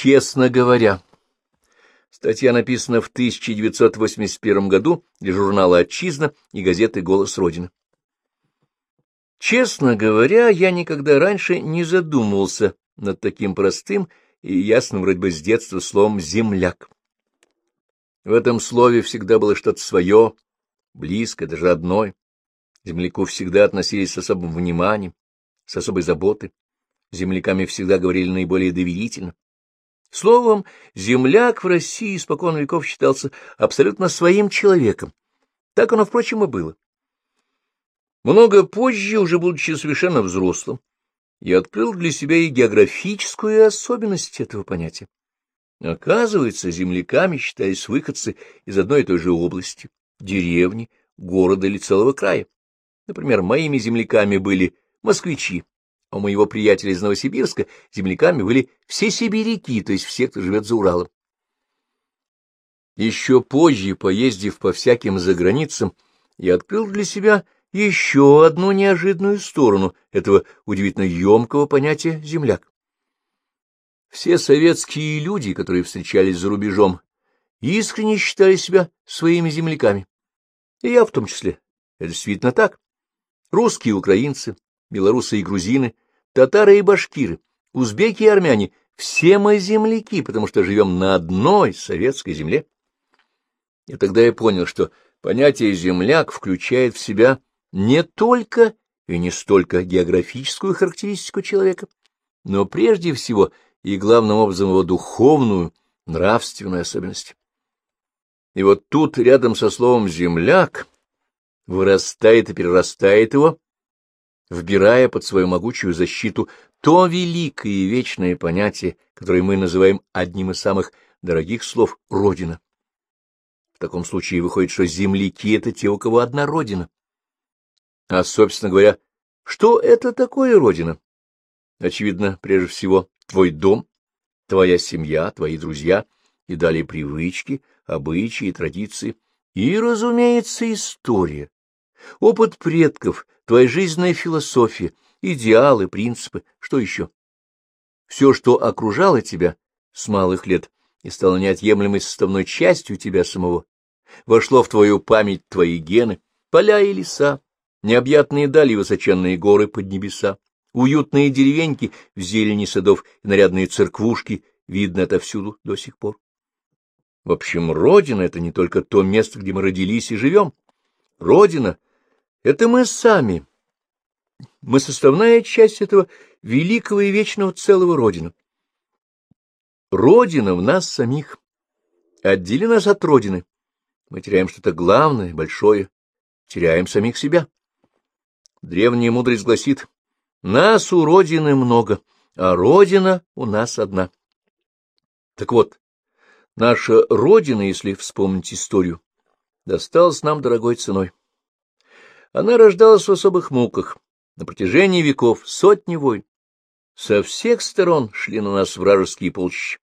Честно говоря, статья написана в 1981 году для журнала «Отчизна» и газеты «Голос Родины». Честно говоря, я никогда раньше не задумывался над таким простым и ясным вроде бы с детства словом «земляк». В этом слове всегда было что-то свое, близкое, даже родное. Земляку всегда относились с особым вниманием, с особой заботой. Земляками всегда говорили наиболее доверительно. Словом, земляк в России испокон веков считался абсолютно своим человеком. Так оно, впрочем, и было. Много позже, уже будучи совершенно взрослым, я открыл для себя и географическую особенность этого понятия. Оказывается, земляками считались выходцы из одной и той же области, деревни, города или целого края. Например, моими земляками были москвичи, у моего приятеля из Новосибирска земляками были все сибиряки, то есть все, кто живет за Уралом. Еще позже, поездив по всяким заграницам, я открыл для себя еще одну неожиданную сторону этого удивительно емкого понятия «земляк». Все советские люди, которые встречались за рубежом, искренне считали себя своими земляками. И я в том числе. Это действительно так. Русские украинцы, белорусы и грузины, татары и башкиры, узбеки и армяне — все мы земляки, потому что живем на одной советской земле. И тогда я понял, что понятие «земляк» включает в себя не только и не столько географическую характеристику человека, но прежде всего и главным образом его духовную, нравственную особенность. И вот тут, рядом со словом «земляк», вырастает и перерастает его, вбирая под свою могучую защиту то великое и вечное понятие, которое мы называем одним из самых дорогих слов «родина». В таком случае выходит, что земляки — это те, у кого одна родина. А, собственно говоря, что это такое родина? Очевидно, прежде всего, твой дом, твоя семья, твои друзья и далее привычки, обычаи, традиции и, разумеется, история, опыт предков, твоя жизненная философия, идеалы, принципы, что еще? Все, что окружало тебя с малых лет и стало неотъемлемой составной частью тебя самого, вошло в твою память твои гены, поля и леса, необъятные дали высоченные горы под небеса, уютные деревеньки в зелени садов и нарядные церквушки видно отовсюду до сих пор. В общем, Родина — это не только то место, где мы родились и живем. Родина — это мы сами. Мы составная часть этого великого и вечного целого Родина. Родина в нас самих. Отдели нас от Родины. Мы теряем что-то главное, большое, теряем самих себя. Древняя мудрость гласит, нас у Родины много, а Родина у нас одна. Так вот, наша Родина, если вспомнить историю, досталась нам дорогой ценой. Она рождалась в особых муках, на протяжении веков сотни войн. Со всех сторон шли на нас вражеские полчища.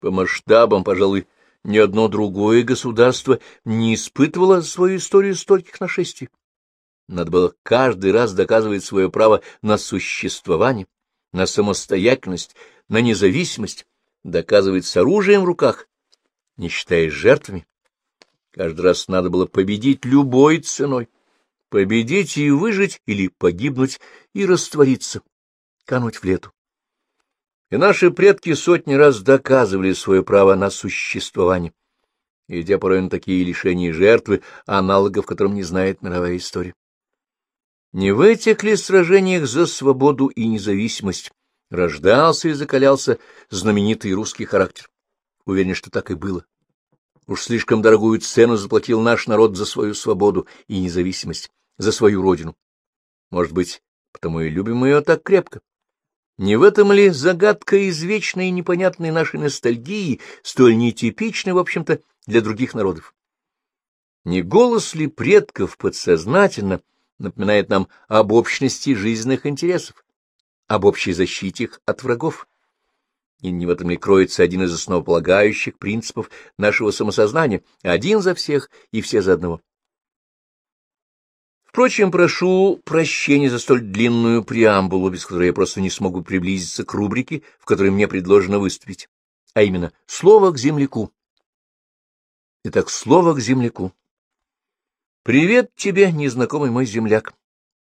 По масштабам, пожалуй, ни одно другое государство не испытывало свою историю стольких нашествий. Надо было каждый раз доказывать свое право на существование, на самостоятельность, на независимость, доказывать с оружием в руках, не считаясь жертвами. Каждый раз надо было победить любой ценой, победить и выжить или погибнуть и раствориться, кануть в лету. И наши предки сотни раз доказывали свое право на существование, идя порой на такие лишения и жертвы, аналогов которым не знает мировая история. Не в этих ли сражениях за свободу и независимость рождался и закалялся знаменитый русский характер? Уверен, что так и было. Уж слишком дорогую цену заплатил наш народ за свою свободу и независимость, за свою родину. Может быть, потому и любим ее так крепко. Не в этом ли загадка извечной и непонятной нашей ностальгии, столь нетипичной, в общем-то, для других народов? Не голос ли предков подсознательно напоминает нам об общности жизненных интересов, об общей защите их от врагов. И не в этом ли кроется один из основополагающих принципов нашего самосознания — один за всех и все за одного. Впрочем, прошу прощения за столь длинную преамбулу, без которой я просто не смогу приблизиться к рубрике, в которой мне предложено выступить. а именно слово к земляку. Итак, слово к земляку. Привет тебе, незнакомый мой земляк,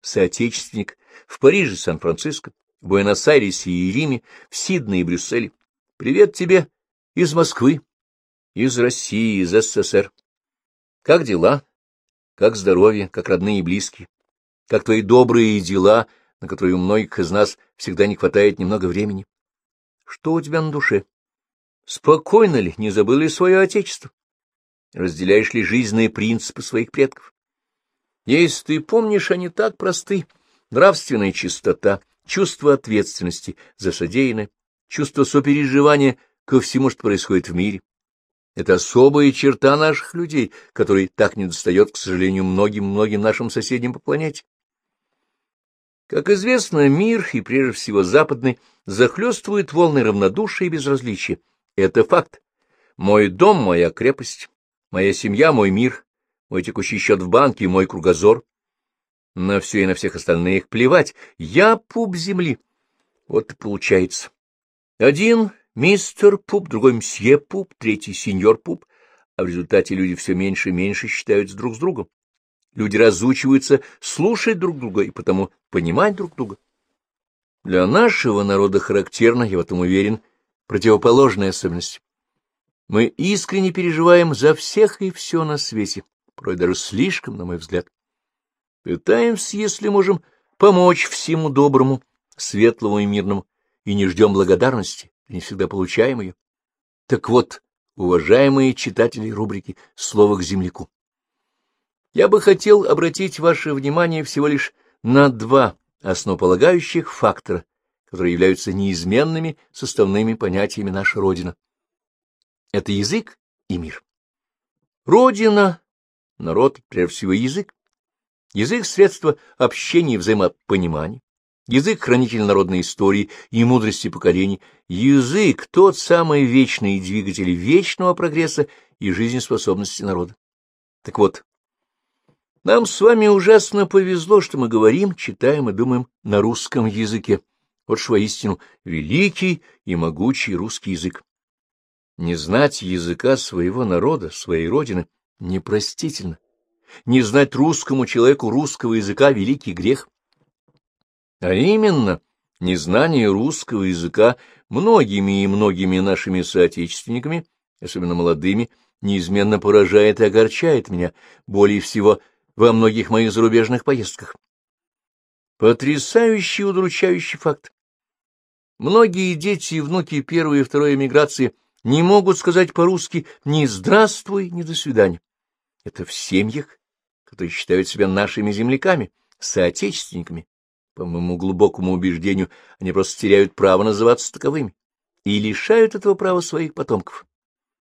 соотечественник в Париже, Сан-Франциско, Буэнос-Айресе и Риме, в Сиднее и Брюсселе. Привет тебе из Москвы, из России, из СССР. Как дела? Как здоровье, как родные и близкие? Как твои добрые дела, на которые у многих из нас всегда не хватает немного времени? Что у тебя на душе? Спокойно ли, не забыл ли свое отечество? Разделяешь ли жизненные принципы своих предков? Если ты помнишь, они так просты. Нравственная чистота, чувство ответственности за содеянное, чувство сопереживания ко всему, что происходит в мире. Это особая черта наших людей, которой так недостает, к сожалению, многим-многим нашим соседям по планете. Как известно, мир, и прежде всего западный, захлестывает волны равнодушия и безразличия. Это факт. Мой дом — моя крепость, моя семья — мой мир, мой текущий счет в банке — мой кругозор. На все и на всех остальных плевать. Я пуп земли. Вот и получается. Один мистер Пуп, другой мсье Пуп, третий сеньор Пуп, а в результате люди все меньше и меньше считаются друг с другом. Люди разучиваются слушать друг друга и потому понимать друг друга. Для нашего народа характерна, я в этом уверен, противоположная особенность. Мы искренне переживаем за всех и все на свете, порой даже слишком, на мой взгляд. Пытаемся, если можем, помочь всему доброму, светлому и мирному, и не ждем благодарности, не всегда получаем ее. Так вот, уважаемые читатели рубрики «Слово к земляку», я бы хотел обратить ваше внимание всего лишь на два основополагающих фактора, которые являются неизменными составными понятиями нашей Родины. Это язык и мир. Родина, народ, прежде всего язык. Язык — средство общения и взаимопонимания. Язык — хранитель народной истории и мудрости поколений. Язык — тот самый вечный двигатель вечного прогресса и жизнеспособности народа. Так вот, нам с вами ужасно повезло, что мы говорим, читаем и думаем на русском языке. Вот что воистину великий и могучий русский язык. Не знать языка своего народа, своей родины, непростительно. Не знать русскому человеку русского языка — великий грех. А именно, незнание русского языка многими и многими нашими соотечественниками, особенно молодыми, неизменно поражает и огорчает меня более всего — во многих моих зарубежных поездках. Потрясающий удручающий факт. Многие дети и внуки первой и второй эмиграции не могут сказать по-русски ни «здравствуй», ни «до свидания». Это в семьях, которые считают себя нашими земляками, соотечественниками. По моему глубокому убеждению, они просто теряют право называться таковыми и лишают этого права своих потомков.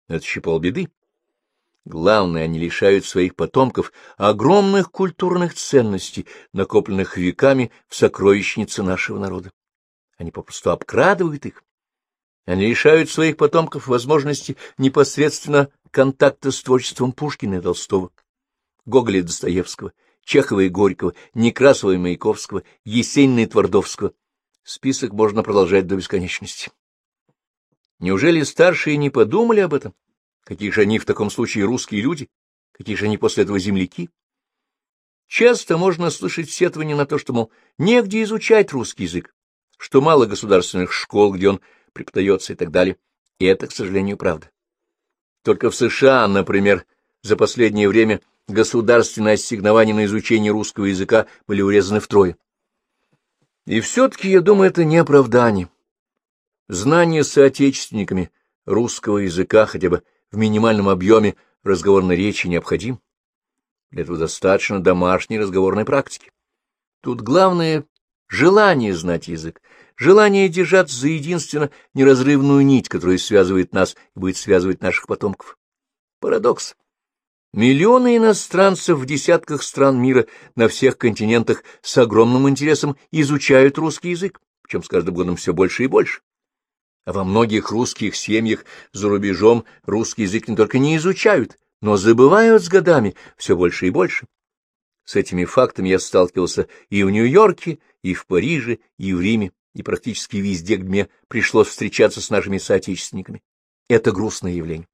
Это еще полбеды. Главное, они лишают своих потомков огромных культурных ценностей, накопленных веками в сокровищнице нашего народа. Они попросту обкрадывают их. Они лишают своих потомков возможности непосредственно контакта с творчеством Пушкина и Толстого, Гоголя и Достоевского, Чехова и Горького, Некрасова и Маяковского, Есенина и Твардовского. Список можно продолжать до бесконечности. Неужели старшие не подумали об этом? Какие же они в таком случае русские люди? Какие же они после этого земляки? Часто можно слышать сетование на то, что, мол, негде изучать русский язык, что мало государственных школ, где он преподается и так далее. И это, к сожалению, правда. Только в США, например, за последнее время государственные ассигнования на изучение русского языка были урезаны втрое. И все-таки, я думаю, это не оправдание. Знание соотечественниками русского языка хотя бы в минимальном объеме разговорной речи необходим. Для этого достаточно домашней разговорной практики. Тут главное — желание знать язык, желание держаться за единственно неразрывную нить, которая связывает нас и будет связывать наших потомков. Парадокс. Миллионы иностранцев в десятках стран мира на всех континентах с огромным интересом изучают русский язык, причем с каждым годом все больше и больше а во многих русских семьях за рубежом русский язык не только не изучают, но забывают с годами все больше и больше. С этими фактами я сталкивался и в Нью-Йорке, и в Париже, и в Риме, и практически везде, где мне пришлось встречаться с нашими соотечественниками. Это грустное явление.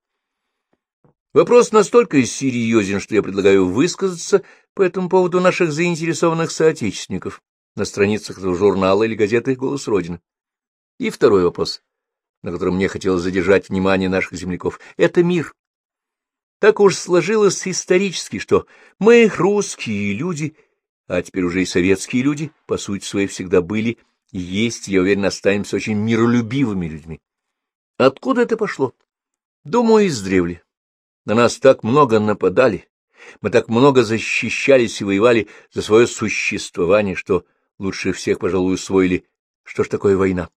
Вопрос настолько серьезен, что я предлагаю высказаться по этому поводу наших заинтересованных соотечественников на страницах этого журнала или газеты «Голос Родины». И второй вопрос, на котором мне хотелось задержать внимание наших земляков, — это мир. Так уж сложилось исторически, что мы, русские люди, а теперь уже и советские люди, по сути своей всегда были есть, я уверен, останемся очень миролюбивыми людьми. Откуда это пошло? Думаю, издревле. На нас так много нападали, мы так много защищались и воевали за свое существование, что лучше всех, пожалуй, усвоили, что ж такое война.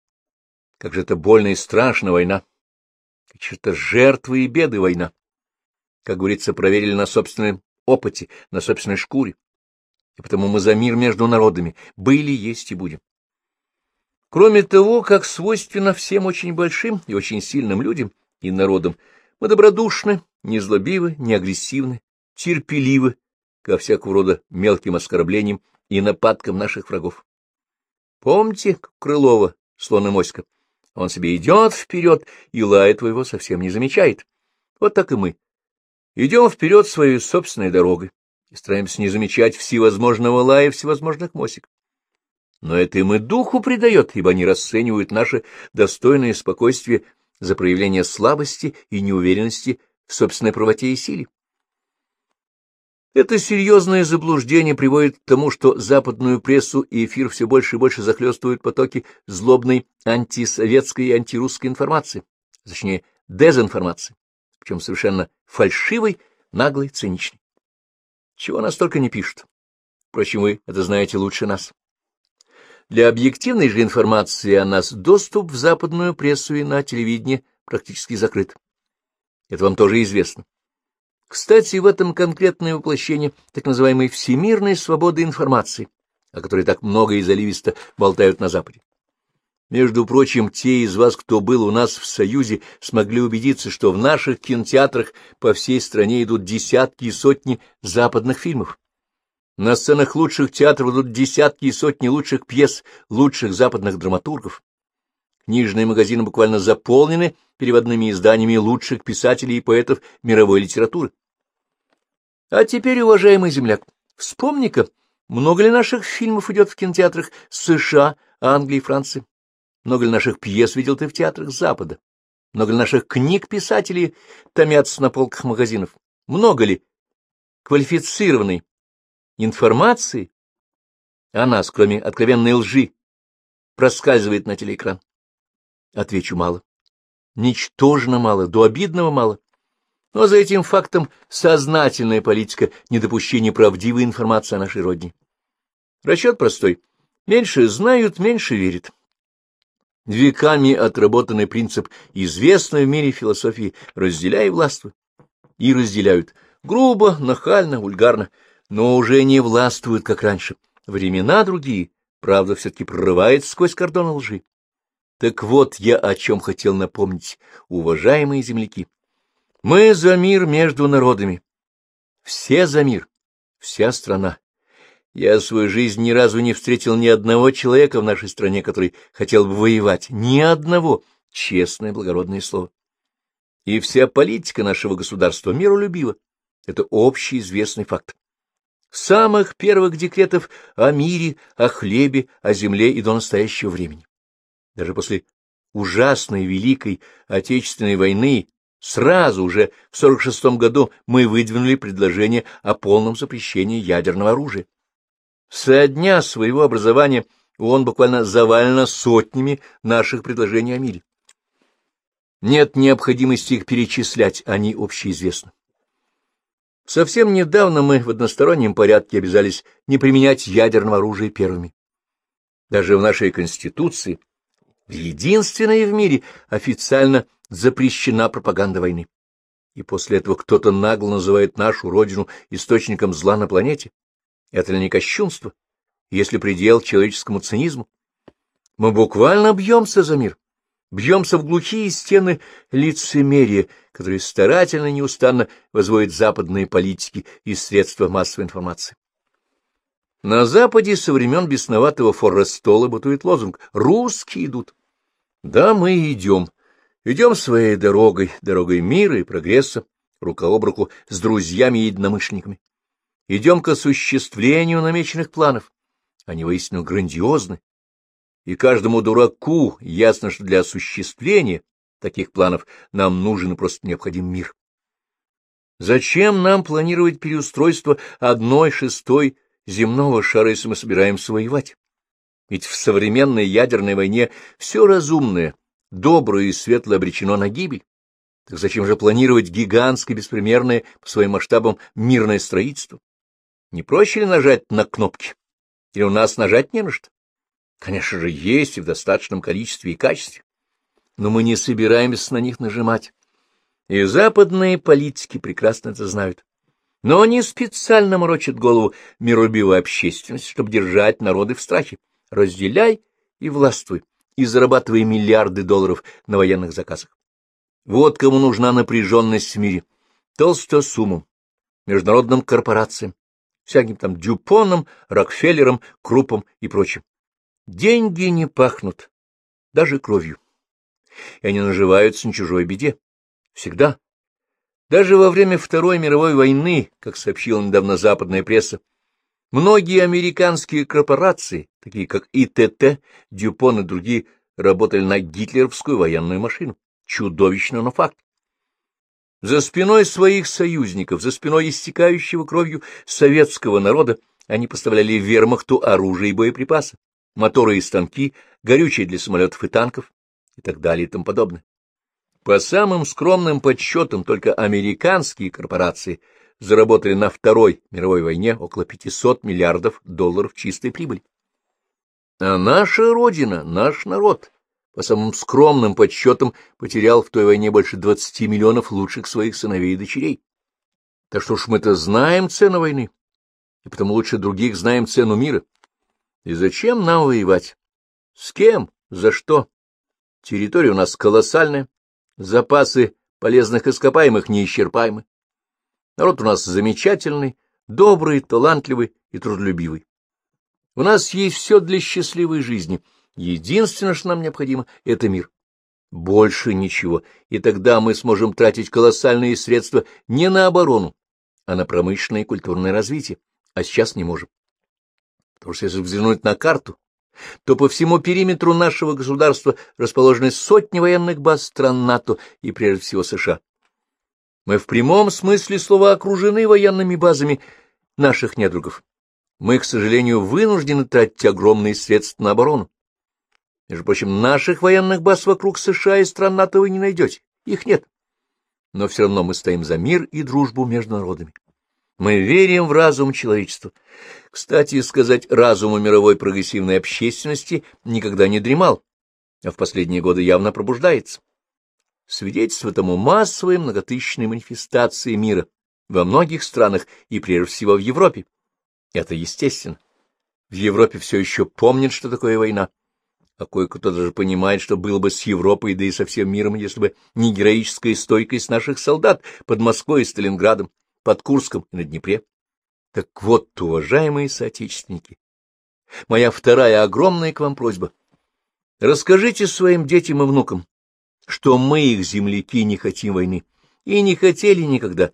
Как же это больно и страшно война. Как же это жертвы и беды война. Как говорится, проверили на собственном опыте, на собственной шкуре. И потому мы за мир между народами были, есть и будем. Кроме того, как свойственно всем очень большим и очень сильным людям и народам, мы добродушны, незлобивы, не агрессивны, терпеливы ко всякого рода мелким оскорблениям и нападкам наших врагов. Помните Крылова, слона моська? Он себе идет вперед и лает твоего совсем не замечает. Вот так и мы. Идем вперед своей собственной дорогой и стараемся не замечать всевозможного лая всевозможных мосик. Но это им и духу придает, ибо они расценивают наше достойное спокойствие за проявление слабости и неуверенности в собственной правоте и силе. Это серьезное заблуждение приводит к тому, что западную прессу и эфир все больше и больше захлестывают потоки злобной антисоветской и антирусской информации, точнее, дезинформации, причем совершенно фальшивой, наглой, циничной. Чего нас только не пишут. Впрочем, вы это знаете лучше нас. Для объективной же информации о нас доступ в западную прессу и на телевидение практически закрыт. Это вам тоже известно. Кстати, в этом конкретное воплощение так называемой всемирной свободы информации, о которой так много и заливисто болтают на Западе. Между прочим, те из вас, кто был у нас в Союзе, смогли убедиться, что в наших кинотеатрах по всей стране идут десятки и сотни западных фильмов. На сценах лучших театров идут десятки и сотни лучших пьес лучших западных драматургов. Книжные магазины буквально заполнены переводными изданиями лучших писателей и поэтов мировой литературы. А теперь, уважаемый земляк, вспомни-ка, много ли наших фильмов идет в кинотеатрах США, Англии, Франции? Много ли наших пьес видел ты в театрах Запада? Много ли наших книг писателей томятся на полках магазинов? Много ли квалифицированной информации о нас, кроме откровенной лжи, проскальзывает на телеэкран? Отвечу мало. Ничтожно мало, до обидного мало. Но за этим фактом сознательная политика недопущения правдивой информации о нашей родине. Расчет простой. Меньше знают, меньше верят. Веками отработанный принцип известной в мире философии «разделяй властвуй». И разделяют. Грубо, нахально, вульгарно — но уже не властвуют, как раньше. Времена другие, правда все-таки прорывается сквозь кордон лжи. Так вот я о чем хотел напомнить, уважаемые земляки. Мы за мир между народами. Все за мир, вся страна. Я в свою жизнь ни разу не встретил ни одного человека в нашей стране, который хотел бы воевать. Ни одного. Честное благородное слово. И вся политика нашего государства миролюбива. Это общеизвестный факт самых первых декретов о мире, о хлебе, о земле и до настоящего времени. Даже после ужасной Великой Отечественной войны сразу уже в 46 году мы выдвинули предложение о полном запрещении ядерного оружия. Со дня своего образования он буквально завалено сотнями наших предложений о мире. Нет необходимости их перечислять, они общеизвестны. Совсем недавно мы в одностороннем порядке обязались не применять ядерного оружия первыми. Даже в нашей Конституции, в единственной в мире, официально запрещена пропаганда войны. И после этого кто-то нагло называет нашу родину источником зла на планете. Это ли не кощунство, если предел человеческому цинизму? Мы буквально бьемся за мир бьемся в глухие стены лицемерия, которые старательно и неустанно возводят западные политики и средства массовой информации. На Западе со времен бесноватого Форрестола бытует лозунг «Русские идут». Да, мы идем. Идем своей дорогой, дорогой мира и прогресса, рука об руку с друзьями и единомышленниками. Идем к осуществлению намеченных планов. Они воистину грандиозны. И каждому дураку ясно, что для осуществления таких планов нам нужен и просто необходим мир. Зачем нам планировать переустройство одной шестой земного шара, если мы собираемся воевать? Ведь в современной ядерной войне все разумное, доброе и светлое обречено на гибель. Так зачем же планировать гигантское, беспримерное по своим масштабам мирное строительство? Не проще ли нажать на кнопки? Или у нас нажать не на что? Конечно же, есть и в достаточном количестве и качестве. Но мы не собираемся на них нажимать. И западные политики прекрасно это знают. Но они специально морочат голову миролюбивой общественности, чтобы держать народы в страхе. Разделяй и властвуй, и зарабатывай миллиарды долларов на военных заказах. Вот кому нужна напряженность в мире. Толстосумам, международным корпорациям, всяким там Дюпоном, Рокфеллером, Крупом и прочим. Деньги не пахнут, даже кровью. И они наживаются на чужой беде. Всегда. Даже во время Второй мировой войны, как сообщила недавно западная пресса, многие американские корпорации, такие как ИТТ, Дюпон и другие, работали на гитлеровскую военную машину. Чудовищно, но факт. За спиной своих союзников, за спиной истекающего кровью советского народа, они поставляли вермахту оружие и боеприпасы, моторы и станки, горючее для самолетов и танков и так далее и тому подобное. По самым скромным подсчетам, только американские корпорации заработали на Второй мировой войне около 500 миллиардов долларов чистой прибыли. А наша Родина, наш народ, по самым скромным подсчетам, потерял в той войне больше 20 миллионов лучших своих сыновей и дочерей. Так что ж мы-то знаем цену войны, и потому лучше других знаем цену мира. И зачем нам воевать? С кем? За что? Территория у нас колоссальная, Запасы полезных ископаемых неисчерпаемы. Народ у нас замечательный, добрый, талантливый и трудолюбивый. У нас есть все для счастливой жизни. Единственное, что нам необходимо, — это мир. Больше ничего, и тогда мы сможем тратить колоссальные средства не на оборону, а на промышленное и культурное развитие, а сейчас не можем. Потому что если взглянуть на карту, то по всему периметру нашего государства расположены сотни военных баз стран НАТО и, прежде всего, США. Мы в прямом смысле слова окружены военными базами наших недругов. Мы, к сожалению, вынуждены тратить огромные средства на оборону. Между прочим, наших военных баз вокруг США и стран НАТО вы не найдете. Их нет. Но все равно мы стоим за мир и дружбу между народами. Мы верим в разум человечества. Кстати сказать, разум у мировой прогрессивной общественности никогда не дремал, а в последние годы явно пробуждается. Свидетельство тому массовые многотысячные манифестации мира во многих странах и прежде всего в Европе. Это естественно. В Европе все еще помнят, что такое война. А кое-кто даже понимает, что было бы с Европой, да и со всем миром, если бы не героическая стойкость наших солдат под Москвой и Сталинградом под Курском и на Днепре. Так вот, уважаемые соотечественники, моя вторая огромная к вам просьба. Расскажите своим детям и внукам, что мы, их земляки, не хотим войны и не хотели никогда.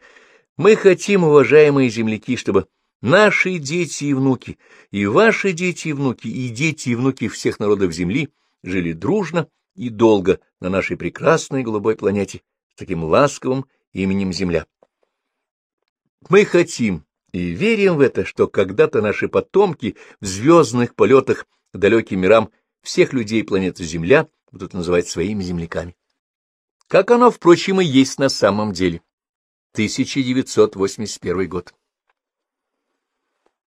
Мы хотим, уважаемые земляки, чтобы наши дети и внуки, и ваши дети и внуки, и дети и внуки всех народов Земли жили дружно и долго на нашей прекрасной голубой планете с таким ласковым именем Земля. Мы хотим и верим в это, что когда-то наши потомки в звездных полетах к далеким мирам всех людей планеты Земля будут называть своими земляками. Как оно, впрочем, и есть на самом деле. 1981 год.